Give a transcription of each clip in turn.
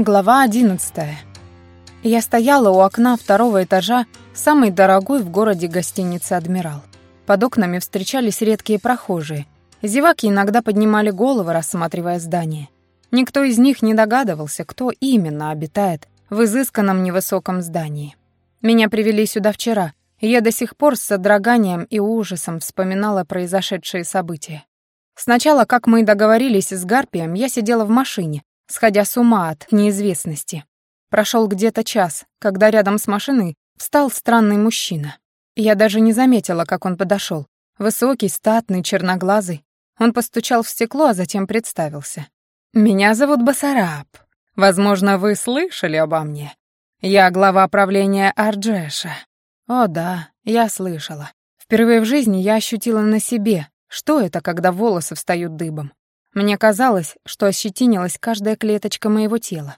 Глава одиннадцатая. Я стояла у окна второго этажа самой дорогой в городе гостиницы «Адмирал». Под окнами встречались редкие прохожие. Зеваки иногда поднимали головы, рассматривая здание. Никто из них не догадывался, кто именно обитает в изысканном невысоком здании. Меня привели сюда вчера, и я до сих пор с содроганием и ужасом вспоминала произошедшие события. Сначала, как мы и договорились с Гарпием, я сидела в машине, сходя с ума от неизвестности. Прошел где-то час, когда рядом с машиной встал странный мужчина. Я даже не заметила, как он подошел. Высокий, статный, черноглазый. Он постучал в стекло, а затем представился. «Меня зовут Басараб. Возможно, вы слышали обо мне. Я глава правления Арджеша». О да, я слышала. Впервые в жизни я ощутила на себе, что это, когда волосы встают дыбом. Мне казалось, что ощетинилась каждая клеточка моего тела.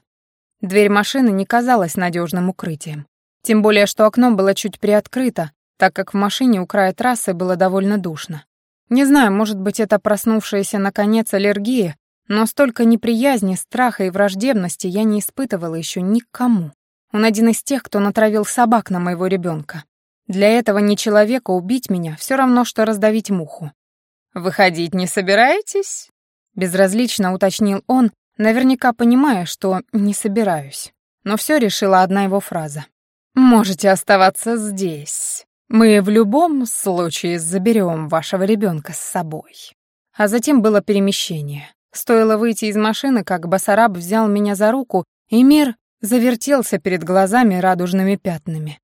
Дверь машины не казалась надежным укрытием. Тем более, что окно было чуть приоткрыто, так как в машине у края трассы было довольно душно. Не знаю, может быть, это проснувшаяся наконец аллергия, но столько неприязни, страха и враждебности я не испытывала еще никому. Он один из тех, кто натравил собак на моего ребенка. Для этого не человека убить меня все равно, что раздавить муху. «Выходить не собираетесь?» Безразлично уточнил он, наверняка понимая, что не собираюсь. Но все решила одна его фраза. «Можете оставаться здесь. Мы в любом случае заберем вашего ребенка с собой». А затем было перемещение. Стоило выйти из машины, как Басараб взял меня за руку, и мир завертелся перед глазами радужными пятнами.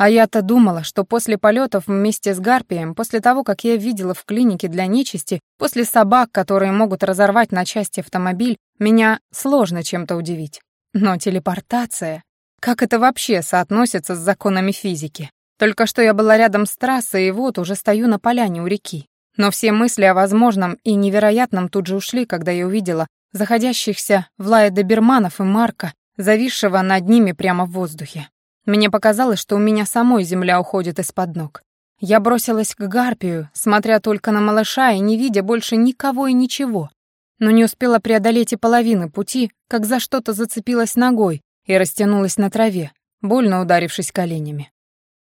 А я-то думала, что после полетов вместе с Гарпием, после того, как я видела в клинике для нечисти, после собак, которые могут разорвать на части автомобиль, меня сложно чем-то удивить. Но телепортация... Как это вообще соотносится с законами физики? Только что я была рядом с трассой, и вот уже стою на поляне у реки. Но все мысли о возможном и невероятном тут же ушли, когда я увидела заходящихся Влая доберманов и Марка, зависшего над ними прямо в воздухе. Мне показалось, что у меня самой земля уходит из-под ног. Я бросилась к Гарпию, смотря только на малыша и не видя больше никого и ничего. Но не успела преодолеть и половины пути, как за что-то зацепилась ногой и растянулась на траве, больно ударившись коленями.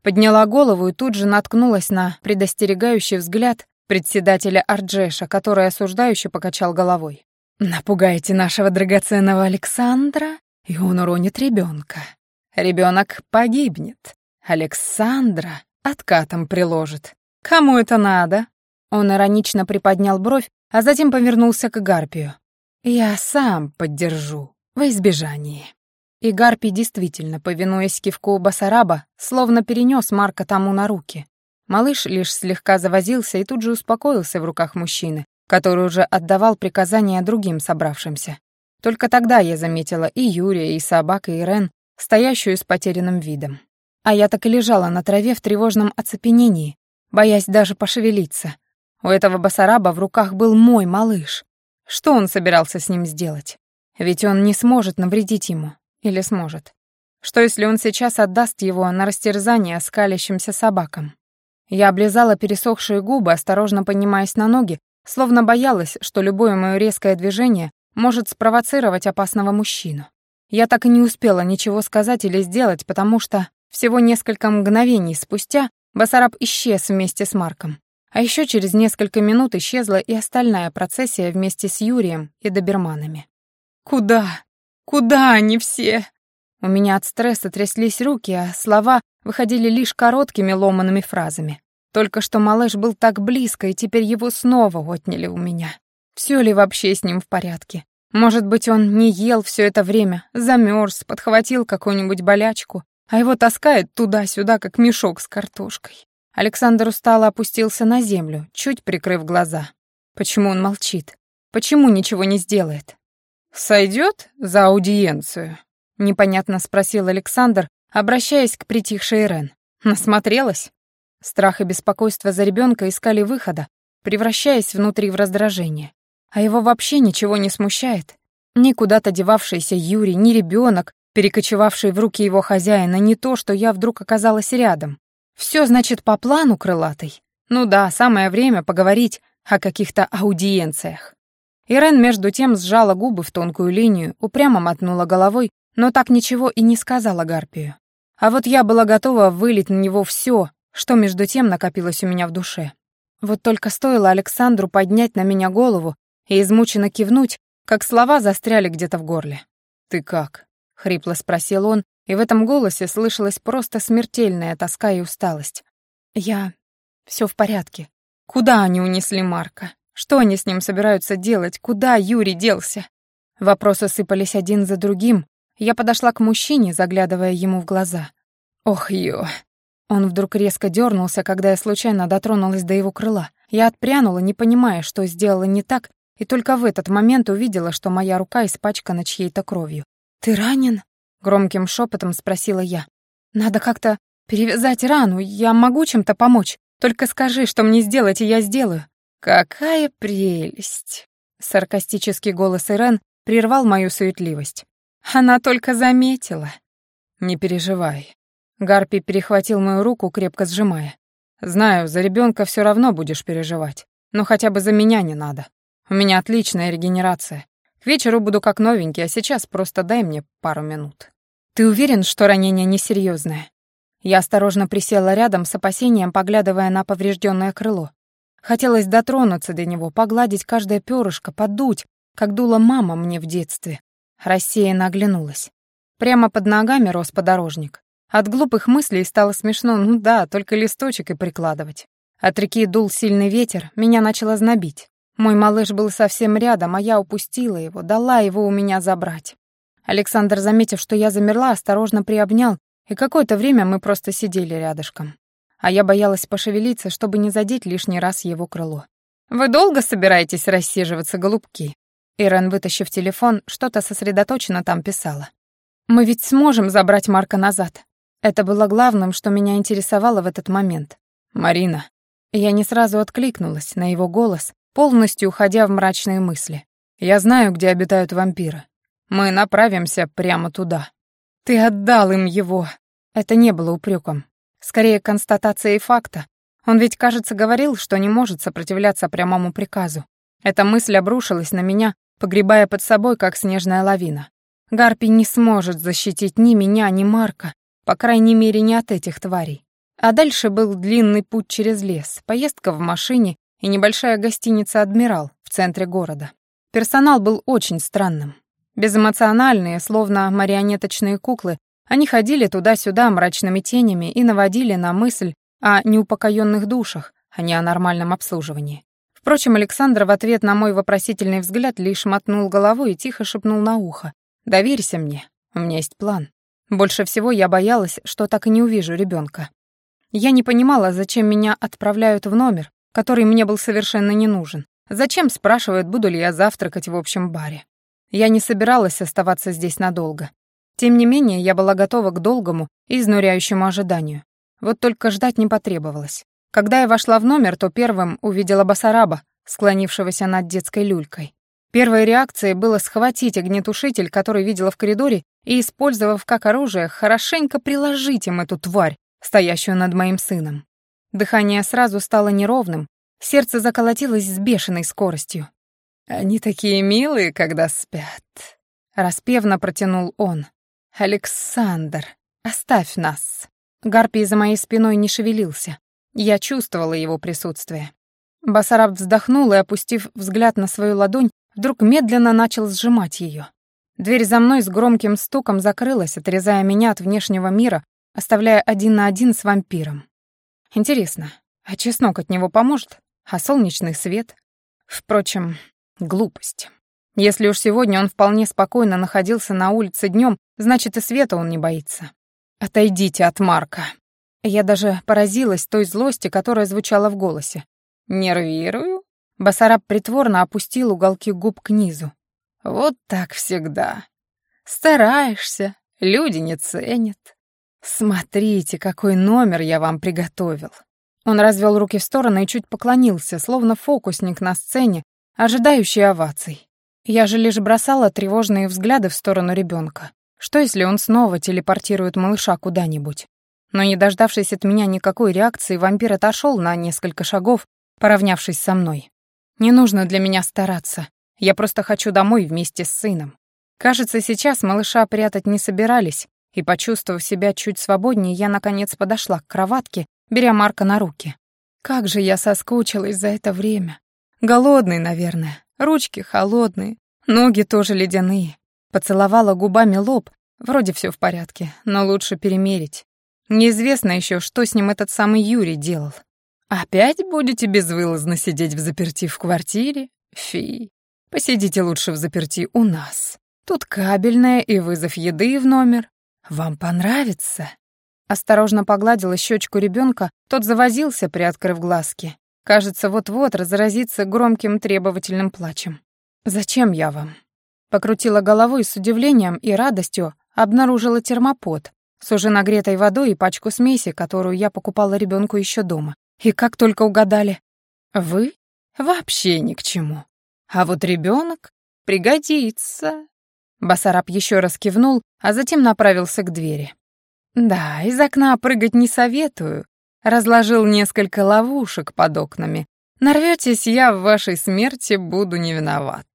Подняла голову и тут же наткнулась на предостерегающий взгляд председателя Арджеша, который осуждающе покачал головой. «Напугаете нашего драгоценного Александра, и он уронит ребенка. Ребенок погибнет. Александра откатом приложит. Кому это надо? Он иронично приподнял бровь, а затем повернулся к Гарпию. Я сам поддержу, во избежание. И Гарпий действительно, повинуясь кивку Басараба, словно перенес Марка тому на руки. Малыш лишь слегка завозился и тут же успокоился в руках мужчины, который уже отдавал приказания другим собравшимся. Только тогда я заметила и Юрия, и собак, и Ирен, стоящую с потерянным видом. А я так и лежала на траве в тревожном оцепенении, боясь даже пошевелиться. У этого басараба в руках был мой малыш. Что он собирался с ним сделать? Ведь он не сможет навредить ему. Или сможет? Что если он сейчас отдаст его на растерзание скалящимся собакам? Я облизала пересохшие губы, осторожно поднимаясь на ноги, словно боялась, что любое мое резкое движение может спровоцировать опасного мужчину. Я так и не успела ничего сказать или сделать, потому что всего несколько мгновений спустя Басараб исчез вместе с Марком. А еще через несколько минут исчезла и остальная процессия вместе с Юрием и доберманами. «Куда? Куда они все?» У меня от стресса тряслись руки, а слова выходили лишь короткими ломанными фразами. Только что малыш был так близко, и теперь его снова отняли у меня. Все ли вообще с ним в порядке? Может быть, он не ел все это время, замерз, подхватил какую-нибудь болячку, а его таскает туда-сюда, как мешок с картошкой. Александр устало опустился на землю, чуть прикрыв глаза. Почему он молчит? Почему ничего не сделает? «Сойдет за аудиенцию?» — непонятно спросил Александр, обращаясь к притихшей Рен. Насмотрелась? Страх и беспокойство за ребенка искали выхода, превращаясь внутри в раздражение. А его вообще ничего не смущает. Ни куда-то девавшийся Юрий, ни ребенок, перекочевавший в руки его хозяина, не то, что я вдруг оказалась рядом. Все, значит, по плану крылатый. Ну да, самое время поговорить о каких-то аудиенциях. Ирен между тем сжала губы в тонкую линию, упрямо мотнула головой, но так ничего и не сказала Гарпию. А вот я была готова вылить на него все, что между тем накопилось у меня в душе. Вот только стоило Александру поднять на меня голову и измученно кивнуть, как слова застряли где-то в горле. «Ты как?» — хрипло спросил он, и в этом голосе слышалась просто смертельная тоска и усталость. «Я... все в порядке. Куда они унесли Марка? Что они с ним собираются делать? Куда Юрий делся?» Вопросы сыпались один за другим. Я подошла к мужчине, заглядывая ему в глаза. «Ох, ё!» Он вдруг резко дернулся, когда я случайно дотронулась до его крыла. Я отпрянула, не понимая, что сделала не так, и только в этот момент увидела, что моя рука испачкана чьей-то кровью. «Ты ранен?» — громким шепотом спросила я. «Надо как-то перевязать рану, я могу чем-то помочь. Только скажи, что мне сделать, и я сделаю». «Какая прелесть!» Саркастический голос Ирен прервал мою суетливость. «Она только заметила». «Не переживай, Гарпи перехватил мою руку, крепко сжимая. «Знаю, за ребенка все равно будешь переживать, но хотя бы за меня не надо. У меня отличная регенерация. К вечеру буду как новенький, а сейчас просто дай мне пару минут». «Ты уверен, что ранение несерьезное? Я осторожно присела рядом с опасением, поглядывая на поврежденное крыло. Хотелось дотронуться до него, погладить каждое перышко, подуть, как дула мама мне в детстве. Рассеянно оглянулась. Прямо под ногами рос подорожник. От глупых мыслей стало смешно, ну да, только листочек и прикладывать. От реки дул сильный ветер, меня начало знобить. Мой малыш был совсем рядом, а я упустила его, дала его у меня забрать. Александр, заметив, что я замерла, осторожно приобнял, и какое-то время мы просто сидели рядышком. А я боялась пошевелиться, чтобы не задеть лишний раз его крыло. «Вы долго собираетесь рассиживаться, голубки?» Ирен, вытащив телефон, что-то сосредоточенно там писала. «Мы ведь сможем забрать Марка назад. Это было главным, что меня интересовало в этот момент. «Марина». Я не сразу откликнулась на его голос, полностью уходя в мрачные мысли. «Я знаю, где обитают вампиры. Мы направимся прямо туда». «Ты отдал им его!» Это не было упреком. Скорее, констатацией факта. Он ведь, кажется, говорил, что не может сопротивляться прямому приказу. Эта мысль обрушилась на меня, погребая под собой, как снежная лавина. Гарпи не сможет защитить ни меня, ни Марка, по крайней мере, не от этих тварей. А дальше был длинный путь через лес, поездка в машине и небольшая гостиница «Адмирал» в центре города. Персонал был очень странным. Безэмоциональные, словно марионеточные куклы, они ходили туда-сюда мрачными тенями и наводили на мысль о неупокоенных душах, а не о нормальном обслуживании. Впрочем, Александр в ответ на мой вопросительный взгляд лишь мотнул головой и тихо шепнул на ухо. «Доверься мне, у меня есть план». Больше всего я боялась, что так и не увижу ребенка. Я не понимала, зачем меня отправляют в номер, который мне был совершенно не нужен. Зачем спрашивают, буду ли я завтракать в общем баре. Я не собиралась оставаться здесь надолго. Тем не менее, я была готова к долгому и изнуряющему ожиданию. Вот только ждать не потребовалось. Когда я вошла в номер, то первым увидела Басараба, склонившегося над детской люлькой. Первой реакцией было схватить огнетушитель, который видела в коридоре, и, использовав как оружие, хорошенько приложить им эту тварь, стоящую над моим сыном. Дыхание сразу стало неровным, сердце заколотилось с бешеной скоростью. «Они такие милые, когда спят», — распевно протянул он. «Александр, оставь нас». Гарпий за моей спиной не шевелился. Я чувствовала его присутствие. Басараб вздохнул и, опустив взгляд на свою ладонь, вдруг медленно начал сжимать ее. Дверь за мной с громким стуком закрылась, отрезая меня от внешнего мира, оставляя один на один с вампиром. Интересно, а чеснок от него поможет? А солнечный свет? Впрочем, глупость. Если уж сегодня он вполне спокойно находился на улице днем, значит и света он не боится. «Отойдите от Марка». Я даже поразилась той злости, которая звучала в голосе. «Нервирую?» Басараб притворно опустил уголки губ к низу. «Вот так всегда. Стараешься, люди не ценят. Смотрите, какой номер я вам приготовил». Он развел руки в стороны и чуть поклонился, словно фокусник на сцене, ожидающий оваций. Я же лишь бросала тревожные взгляды в сторону ребенка. Что, если он снова телепортирует малыша куда-нибудь? Но не дождавшись от меня никакой реакции, вампир отошел на несколько шагов, поравнявшись со мной. Не нужно для меня стараться. Я просто хочу домой вместе с сыном. Кажется, сейчас малыша прятать не собирались, и, почувствовав себя чуть свободнее, я, наконец, подошла к кроватке, беря Марка на руки. Как же я соскучилась за это время. Голодный, наверное, ручки холодные, ноги тоже ледяные. Поцеловала губами лоб, вроде все в порядке, но лучше перемерить. Неизвестно еще, что с ним этот самый Юрий делал. Опять будете безвылазно сидеть в заперти в квартире? Фи. Посидите лучше в заперти у нас. Тут кабельная и вызов еды в номер. Вам понравится?» Осторожно погладила щечку ребенка, тот завозился, приоткрыв глазки. Кажется, вот-вот разразится громким требовательным плачем. «Зачем я вам?» Покрутила головой с удивлением и радостью, обнаружила термопод с уже нагретой водой и пачку смеси, которую я покупала ребенку еще дома. И как только угадали. Вы вообще ни к чему. А вот ребенок пригодится. Басараб еще раз кивнул, а затем направился к двери. Да, из окна прыгать не советую. Разложил несколько ловушек под окнами. Нарветесь, я в вашей смерти буду не виноват.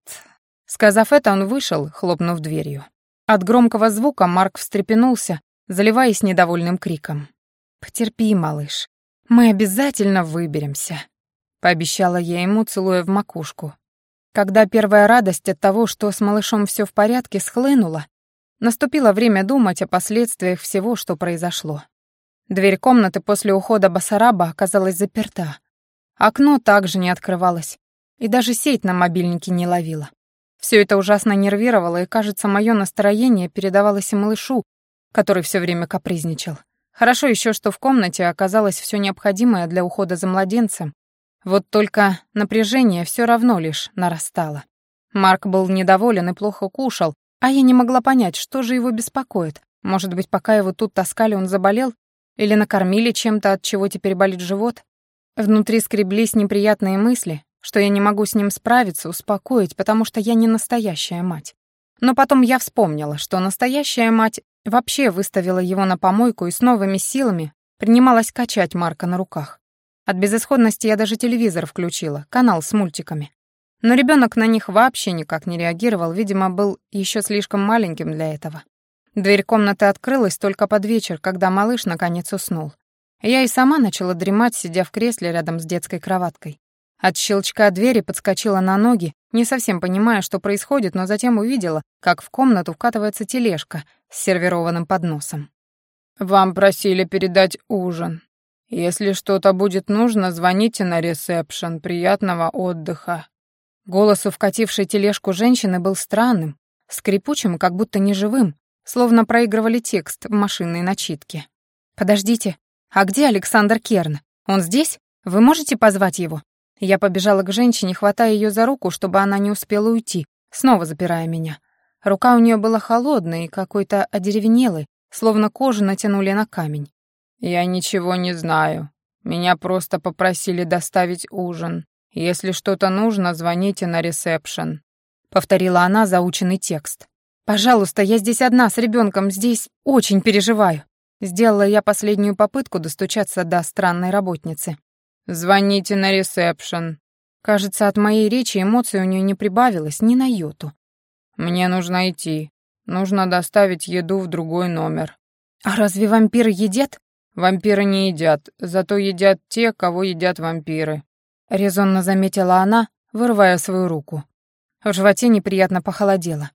Сказав это, он вышел, хлопнув дверью. От громкого звука Марк встрепенулся, заливаясь недовольным криком. «Потерпи, малыш. «Мы обязательно выберемся», — пообещала я ему, целуя в макушку. Когда первая радость от того, что с малышом все в порядке, схлынула, наступило время думать о последствиях всего, что произошло. Дверь комнаты после ухода Басараба оказалась заперта. Окно также не открывалось, и даже сеть на мобильнике не ловила. Все это ужасно нервировало, и, кажется, мое настроение передавалось и малышу, который все время капризничал. Хорошо еще, что в комнате оказалось все необходимое для ухода за младенцем. Вот только напряжение все равно лишь нарастало. Марк был недоволен и плохо кушал, а я не могла понять, что же его беспокоит. Может быть, пока его тут таскали, он заболел? Или накормили чем-то, от чего теперь болит живот? Внутри скреблись неприятные мысли, что я не могу с ним справиться, успокоить, потому что я не настоящая мать. Но потом я вспомнила, что настоящая мать Вообще выставила его на помойку и с новыми силами принималась качать Марка на руках. От безысходности я даже телевизор включила, канал с мультиками. Но ребенок на них вообще никак не реагировал, видимо, был еще слишком маленьким для этого. Дверь комнаты открылась только под вечер, когда малыш наконец уснул. Я и сама начала дремать, сидя в кресле рядом с детской кроваткой. От щелчка двери подскочила на ноги, не совсем понимая, что происходит, но затем увидела, как в комнату вкатывается тележка с сервированным подносом. «Вам просили передать ужин. Если что-то будет нужно, звоните на ресепшн. Приятного отдыха». Голос у вкатившей тележку женщины был странным, скрипучим, как будто неживым, словно проигрывали текст в машинной начитке. «Подождите, а где Александр Керн? Он здесь? Вы можете позвать его?» Я побежала к женщине, хватая ее за руку, чтобы она не успела уйти, снова запирая меня. Рука у нее была холодной и какой-то одеревенелой, словно кожу натянули на камень. «Я ничего не знаю. Меня просто попросили доставить ужин. Если что-то нужно, звоните на ресепшн», — повторила она заученный текст. «Пожалуйста, я здесь одна с ребенком, здесь очень переживаю». Сделала я последнюю попытку достучаться до странной работницы. «Звоните на ресепшн». Кажется, от моей речи эмоций у нее не прибавилось ни на йоту. «Мне нужно идти. Нужно доставить еду в другой номер». «А разве вампиры едят?» «Вампиры не едят, зато едят те, кого едят вампиры», — резонно заметила она, вырывая свою руку. В животе неприятно похолодело.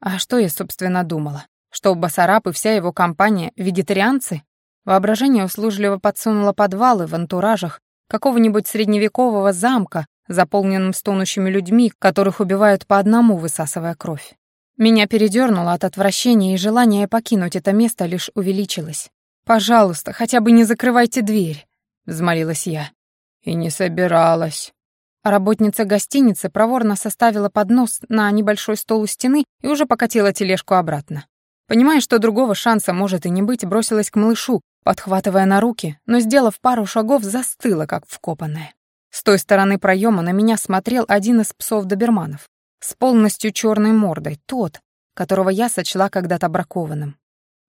А что я, собственно, думала? Что Басараб и вся его компания — вегетарианцы? Воображение услужливо подсунуло подвалы в антуражах, какого-нибудь средневекового замка, заполненным стонущими людьми, которых убивают по одному, высасывая кровь. Меня передернуло от отвращения, и желание покинуть это место лишь увеличилось. «Пожалуйста, хотя бы не закрывайте дверь», — взмолилась я. «И не собиралась». Работница гостиницы проворно составила поднос на небольшой стол у стены и уже покатила тележку обратно. Понимая, что другого шанса может и не быть, бросилась к малышу, подхватывая на руки, но, сделав пару шагов, застыла, как вкопанная. С той стороны проема на меня смотрел один из псов-доберманов, с полностью черной мордой, тот, которого я сочла когда-то бракованным.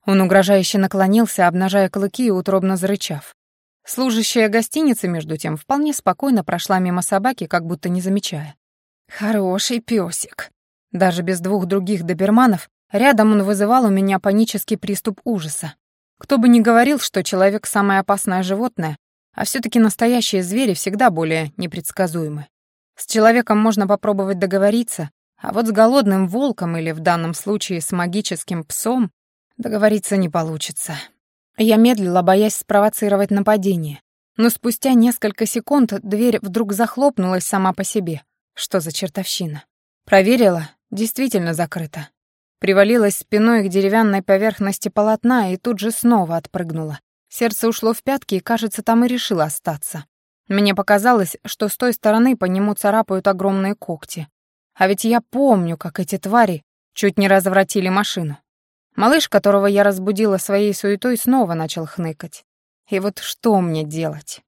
Он угрожающе наклонился, обнажая клыки и утробно зарычав. Служащая гостиницы, между тем, вполне спокойно прошла мимо собаки, как будто не замечая. Хороший песик. Даже без двух других доберманов рядом он вызывал у меня панический приступ ужаса. Кто бы ни говорил, что человек — самое опасное животное, а все таки настоящие звери всегда более непредсказуемы. С человеком можно попробовать договориться, а вот с голодным волком или в данном случае с магическим псом договориться не получится. Я медлила, боясь спровоцировать нападение. Но спустя несколько секунд дверь вдруг захлопнулась сама по себе. Что за чертовщина? Проверила, действительно закрыто. Привалилась спиной к деревянной поверхности полотна и тут же снова отпрыгнула. Сердце ушло в пятки и, кажется, там и решило остаться. Мне показалось, что с той стороны по нему царапают огромные когти. А ведь я помню, как эти твари чуть не развратили машину. Малыш, которого я разбудила своей суетой, снова начал хныкать. И вот что мне делать?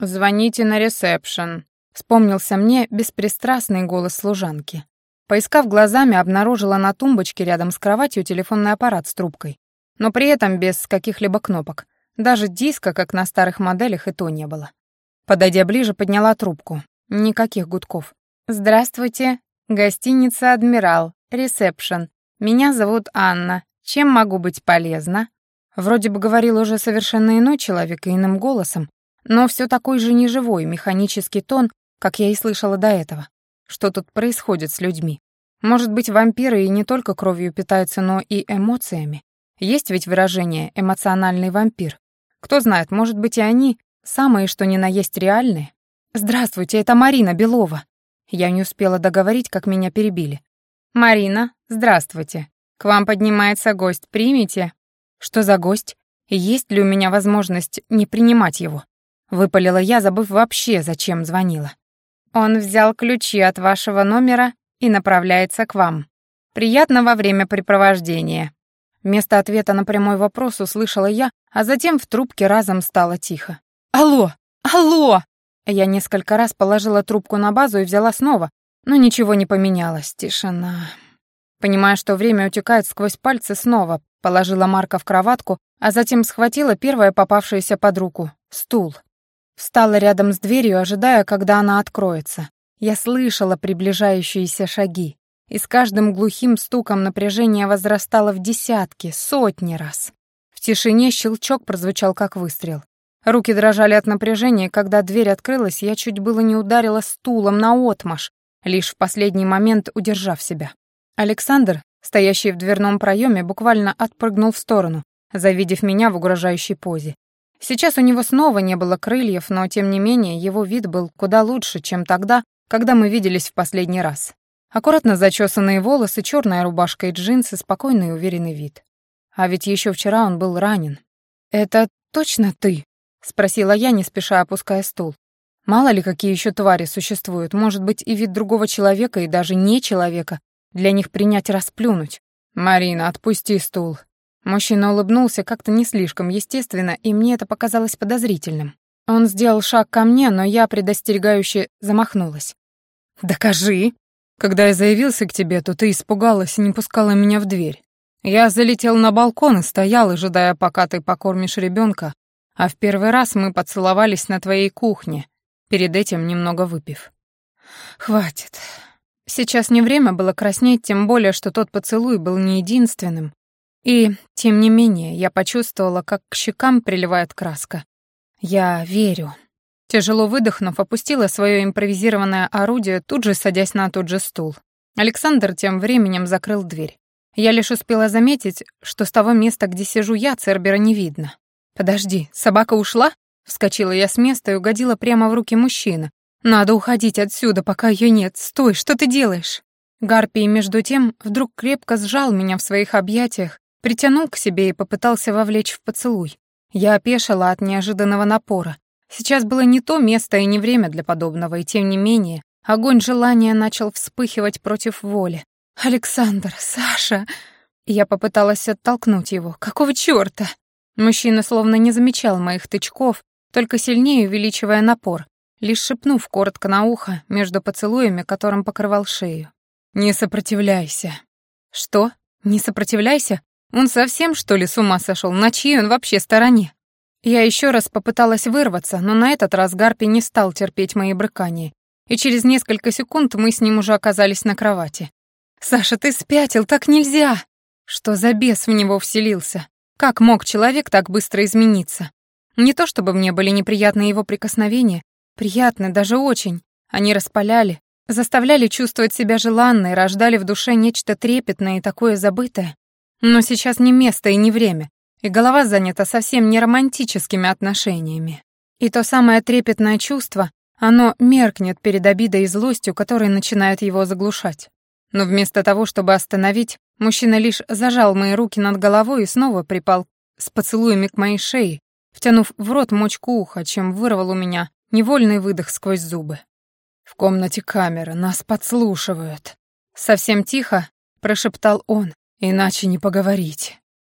«Звоните на ресепшн», — вспомнился мне беспристрастный голос служанки. Поискав глазами, обнаружила на тумбочке рядом с кроватью телефонный аппарат с трубкой, но при этом без каких-либо кнопок. Даже диска, как на старых моделях, и то не было. Подойдя ближе, подняла трубку. Никаких гудков. «Здравствуйте. Гостиница «Адмирал». Ресепшн. Меня зовут Анна. Чем могу быть полезна?» Вроде бы говорил уже совершенно иной человек и иным голосом, но все такой же неживой, механический тон, как я и слышала до этого. Что тут происходит с людьми? Может быть, вампиры и не только кровью питаются, но и эмоциями? Есть ведь выражение «эмоциональный вампир». Кто знает, может быть, и они самые, что ни на есть реальные? «Здравствуйте, это Марина Белова». Я не успела договорить, как меня перебили. «Марина, здравствуйте. К вам поднимается гость, примите». «Что за гость? Есть ли у меня возможность не принимать его?» Выпалила я, забыв вообще, зачем звонила. Он взял ключи от вашего номера и направляется к вам. Приятного времяпрепровождения. Вместо ответа на прямой вопрос услышала я, а затем в трубке разом стало тихо. «Алло! Алло!» Я несколько раз положила трубку на базу и взяла снова, но ничего не поменялось. Тишина. Понимая, что время утекает сквозь пальцы, снова положила Марка в кроватку, а затем схватила первое попавшееся под руку — стул. Встала рядом с дверью, ожидая, когда она откроется. Я слышала приближающиеся шаги, и с каждым глухим стуком напряжение возрастало в десятки, сотни раз. В тишине щелчок прозвучал как выстрел. Руки дрожали от напряжения, когда дверь открылась, я чуть было не ударила стулом на отмаш, лишь в последний момент удержав себя. Александр, стоящий в дверном проеме, буквально отпрыгнул в сторону, завидев меня в угрожающей позе. Сейчас у него снова не было крыльев, но тем не менее его вид был куда лучше, чем тогда, когда мы виделись в последний раз. Аккуратно зачесанные волосы, черная рубашка и джинсы, спокойный и уверенный вид. А ведь еще вчера он был ранен. «Это точно ты?» — спросила я, не спеша опуская стул. Мало ли, какие еще твари существуют, может быть, и вид другого человека, и даже не человека. Для них принять расплюнуть. «Марина, отпусти стул», Мужчина улыбнулся как-то не слишком естественно, и мне это показалось подозрительным. Он сделал шаг ко мне, но я предостерегающе замахнулась. «Докажи!» «Когда я заявился к тебе, то ты испугалась и не пускала меня в дверь. Я залетел на балкон и стоял, ожидая, пока ты покормишь ребенка, а в первый раз мы поцеловались на твоей кухне, перед этим немного выпив. Хватит. Сейчас не время было краснеть, тем более, что тот поцелуй был не единственным, и, тем не менее, я почувствовала, как к щекам приливает краска. Я верю. Тяжело выдохнув, опустила свое импровизированное орудие, тут же садясь на тот же стул. Александр тем временем закрыл дверь. Я лишь успела заметить, что с того места, где сижу я, Цербера не видно. «Подожди, собака ушла?» Вскочила я с места и угодила прямо в руки мужчины. «Надо уходить отсюда, пока ее нет. Стой, что ты делаешь?» Гарпий, между тем, вдруг крепко сжал меня в своих объятиях Притянул к себе и попытался вовлечь в поцелуй. Я опешила от неожиданного напора. Сейчас было не то место и не время для подобного, и тем не менее огонь желания начал вспыхивать против воли. «Александр, Саша!» Я попыталась оттолкнуть его. «Какого чёрта?» Мужчина словно не замечал моих тычков, только сильнее увеличивая напор, лишь шепнув коротко на ухо между поцелуями, которым покрывал шею. «Не сопротивляйся». «Что? Не сопротивляйся? Он совсем, что ли, с ума сошел? На чьей он вообще стороне? Я еще раз попыталась вырваться, но на этот раз Гарпи не стал терпеть мои брыкания и через несколько секунд мы с ним уже оказались на кровати. «Саша, ты спятил, так нельзя!» Что за бес в него вселился? Как мог человек так быстро измениться? Не то чтобы мне были неприятны его прикосновения, приятны даже очень. Они распаляли, заставляли чувствовать себя желанной, рождали в душе нечто трепетное и такое забытое. Но сейчас не место и не время, и голова занята совсем не романтическими отношениями. И то самое трепетное чувство, оно меркнет перед обидой и злостью, которые начинают его заглушать. Но вместо того, чтобы остановить, мужчина лишь зажал мои руки над головой и снова припал с поцелуями к моей шее, втянув в рот мочку уха, чем вырвал у меня невольный выдох сквозь зубы. «В комнате камера, нас подслушивают». Совсем тихо прошептал он, иначе не поговорить.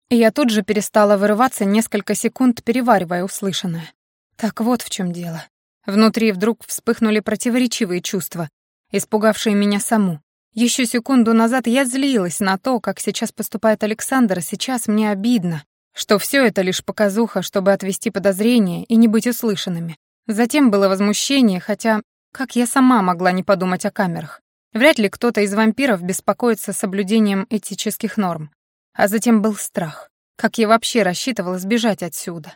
И я тут же перестала вырываться несколько секунд, переваривая услышанное. Так вот в чем дело. Внутри вдруг вспыхнули противоречивые чувства, испугавшие меня саму. Еще секунду назад я злилась на то, как сейчас поступает Александр, а сейчас мне обидно, что все это лишь показуха, чтобы отвести подозрения и не быть услышанными. Затем было возмущение, хотя как я сама могла не подумать о камерах? Вряд ли кто-то из вампиров беспокоится соблюдением этических норм. А затем был страх. Как я вообще рассчитывала сбежать отсюда?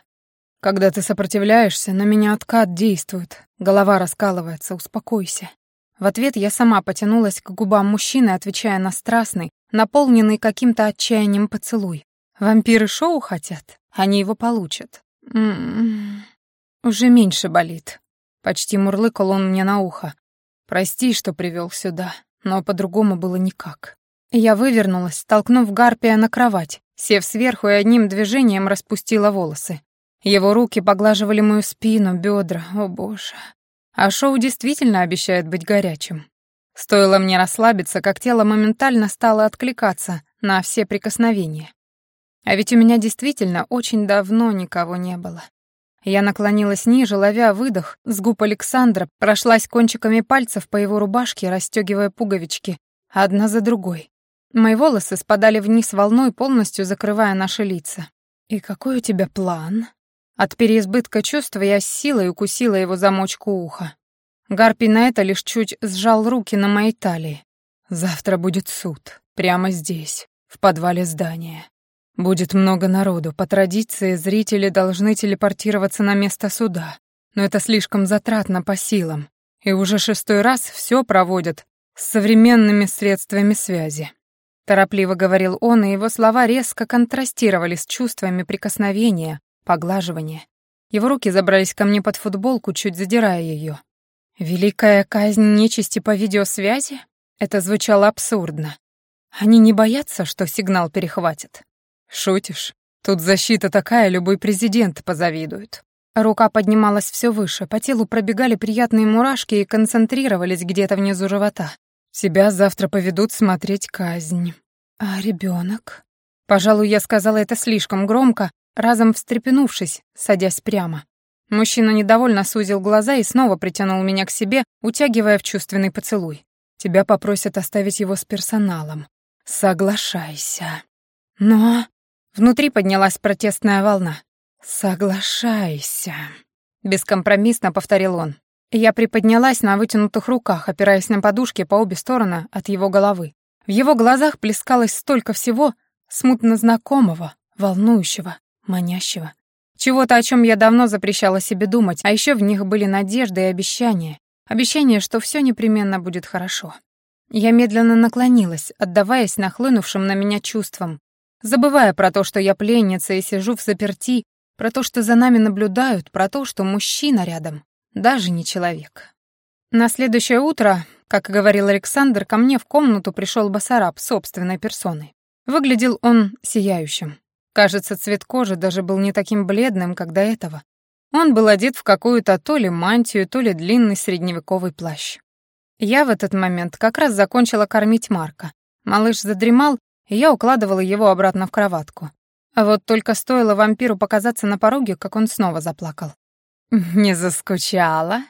Когда ты сопротивляешься, на меня откат действует. Голова раскалывается, успокойся. В ответ я сама потянулась к губам мужчины, отвечая на страстный, наполненный каким-то отчаянием поцелуй. Вампиры шоу хотят, они его получат. М -м -м. Уже меньше болит. Почти мурлыкал он мне на ухо. Прости, что привел сюда, но по-другому было никак. Я вывернулась, толкнув Гарпия на кровать, сев сверху и одним движением распустила волосы. Его руки поглаживали мою спину, бедра, о боже. А шоу действительно обещает быть горячим. Стоило мне расслабиться, как тело моментально стало откликаться на все прикосновения. А ведь у меня действительно очень давно никого не было. Я наклонилась ниже, ловя выдох с губ Александра, прошлась кончиками пальцев по его рубашке, расстегивая пуговички, одна за другой. Мои волосы спадали вниз волной, полностью закрывая наши лица. «И какой у тебя план?» От переизбытка чувства я с силой укусила его замочку уха. Гарпи на это лишь чуть сжал руки на моей талии. «Завтра будет суд. Прямо здесь, в подвале здания. Будет много народу. По традиции зрители должны телепортироваться на место суда. Но это слишком затратно по силам. И уже шестой раз все проводят с современными средствами связи. Торопливо говорил он, и его слова резко контрастировали с чувствами прикосновения, поглаживание. Его руки забрались ко мне под футболку, чуть задирая ее. Великая казнь нечисти по видеосвязи? Это звучало абсурдно. Они не боятся, что сигнал перехватит. Шутишь? Тут защита такая, любой президент позавидует. Рука поднималась все выше, по телу пробегали приятные мурашки и концентрировались где-то внизу живота. Тебя завтра поведут смотреть казнь. А ребенок? Пожалуй, я сказала это слишком громко, разом встрепенувшись, садясь прямо. Мужчина недовольно сузил глаза и снова притянул меня к себе, утягивая в чувственный поцелуй. «Тебя попросят оставить его с персоналом. Соглашайся». «Но...» Внутри поднялась протестная волна. «Соглашайся», — бескомпромиссно повторил он. Я приподнялась на вытянутых руках, опираясь на подушки по обе стороны от его головы. В его глазах плескалось столько всего смутно знакомого, волнующего, манящего. Чего-то, о чем я давно запрещала себе думать, а еще в них были надежды и обещания. Обещание, что все непременно будет хорошо. Я медленно наклонилась, отдаваясь нахлынувшим на меня чувствам, забывая про то, что я пленница и сижу в заперти, про то, что за нами наблюдают, про то, что мужчина рядом, даже не человек. На следующее утро, как говорил Александр, ко мне в комнату пришел Басараб собственной персоной. Выглядел он сияющим. Кажется, цвет кожи даже был не таким бледным, как до этого. Он был одет в какую-то то ли мантию, то ли длинный средневековый плащ. Я в этот момент как раз закончила кормить Марка. Малыш задремал, я укладывала его обратно в кроватку. А вот только стоило вампиру показаться на пороге, как он снова заплакал. «Не заскучала?»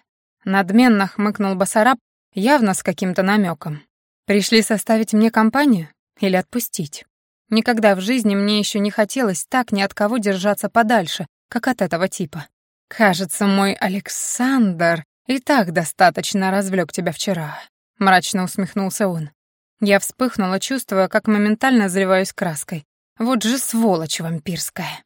Надменно хмыкнул Басараб, явно с каким-то намеком. «Пришли составить мне компанию или отпустить?» Никогда в жизни мне еще не хотелось так ни от кого держаться подальше, как от этого типа. Кажется, мой Александр «И так достаточно развлек тебя вчера», — мрачно усмехнулся он. Я вспыхнула, чувствуя, как моментально заливаюсь краской. Вот же сволочь вампирская.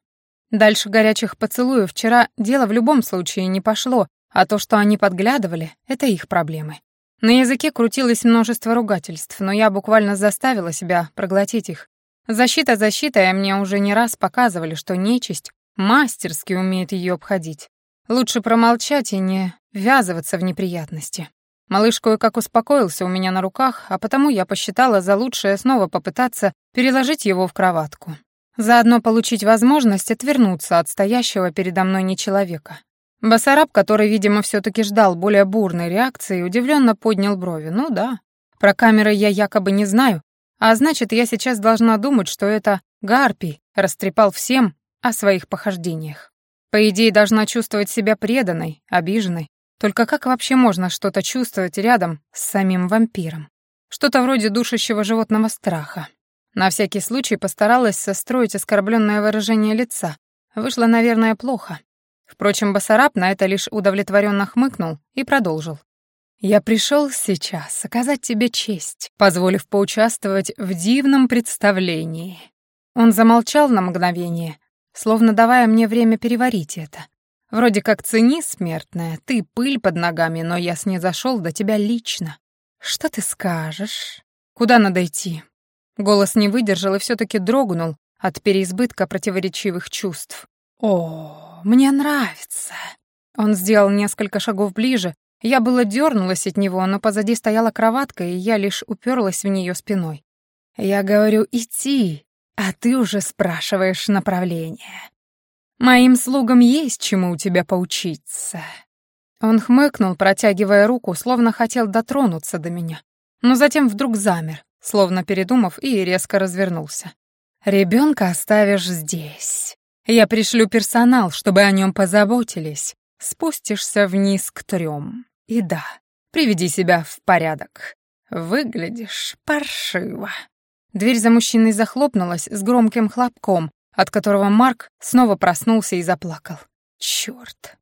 Дальше горячих поцелуев вчера дело в любом случае не пошло, а то, что они подглядывали, — это их проблемы. На языке крутилось множество ругательств, но я буквально заставила себя проглотить их. Защита защитой, а мне уже не раз показывали, что нечисть мастерски умеет ее обходить. Лучше промолчать и не ввязываться в неприятности. Малыш кое-как успокоился у меня на руках, а потому я посчитала за лучшее снова попытаться переложить его в кроватку. Заодно получить возможность отвернуться от стоящего передо мной нечеловека. Басараб, который, видимо, все таки ждал более бурной реакции, удивленно поднял брови. Ну да, про камеры я якобы не знаю, а значит, я сейчас должна думать, что это Гарпий растрепал всем о своих похождениях. По идее, должна чувствовать себя преданной, обиженной, только как вообще можно что-то чувствовать рядом с самим вампиром? Что-то вроде душащего животного страха. На всякий случай постаралась состроить оскорбленное выражение лица. Вышло, наверное, плохо. Впрочем, Басараб на это лишь удовлетворенно хмыкнул и продолжил. «Я пришел сейчас оказать тебе честь, позволив поучаствовать в дивном представлении». Он замолчал на мгновение, словно давая мне время переварить это. Вроде как цени, смертная, ты пыль под ногами, но я снизошел до тебя лично. Что ты скажешь? Куда надо идти? Голос не выдержал и все таки дрогнул от переизбытка противоречивых чувств. О, мне нравится. Он сделал несколько шагов ближе. Я было дернулась от него, но позади стояла кроватка, и я лишь уперлась в нее спиной. Я говорю идти, а ты уже спрашиваешь направление. Моим слугам есть чему у тебя поучиться». Он хмыкнул, протягивая руку, словно хотел дотронуться до меня, но затем вдруг замер, словно передумав, и резко развернулся. «Ребенка оставишь здесь. Я пришлю персонал, чтобы о нем позаботились. Спустишься вниз к трем. И да, приведи себя в порядок. Выглядишь паршиво». Дверь за мужчиной захлопнулась с громким хлопком, от которого Марк снова проснулся и заплакал. Чёрт.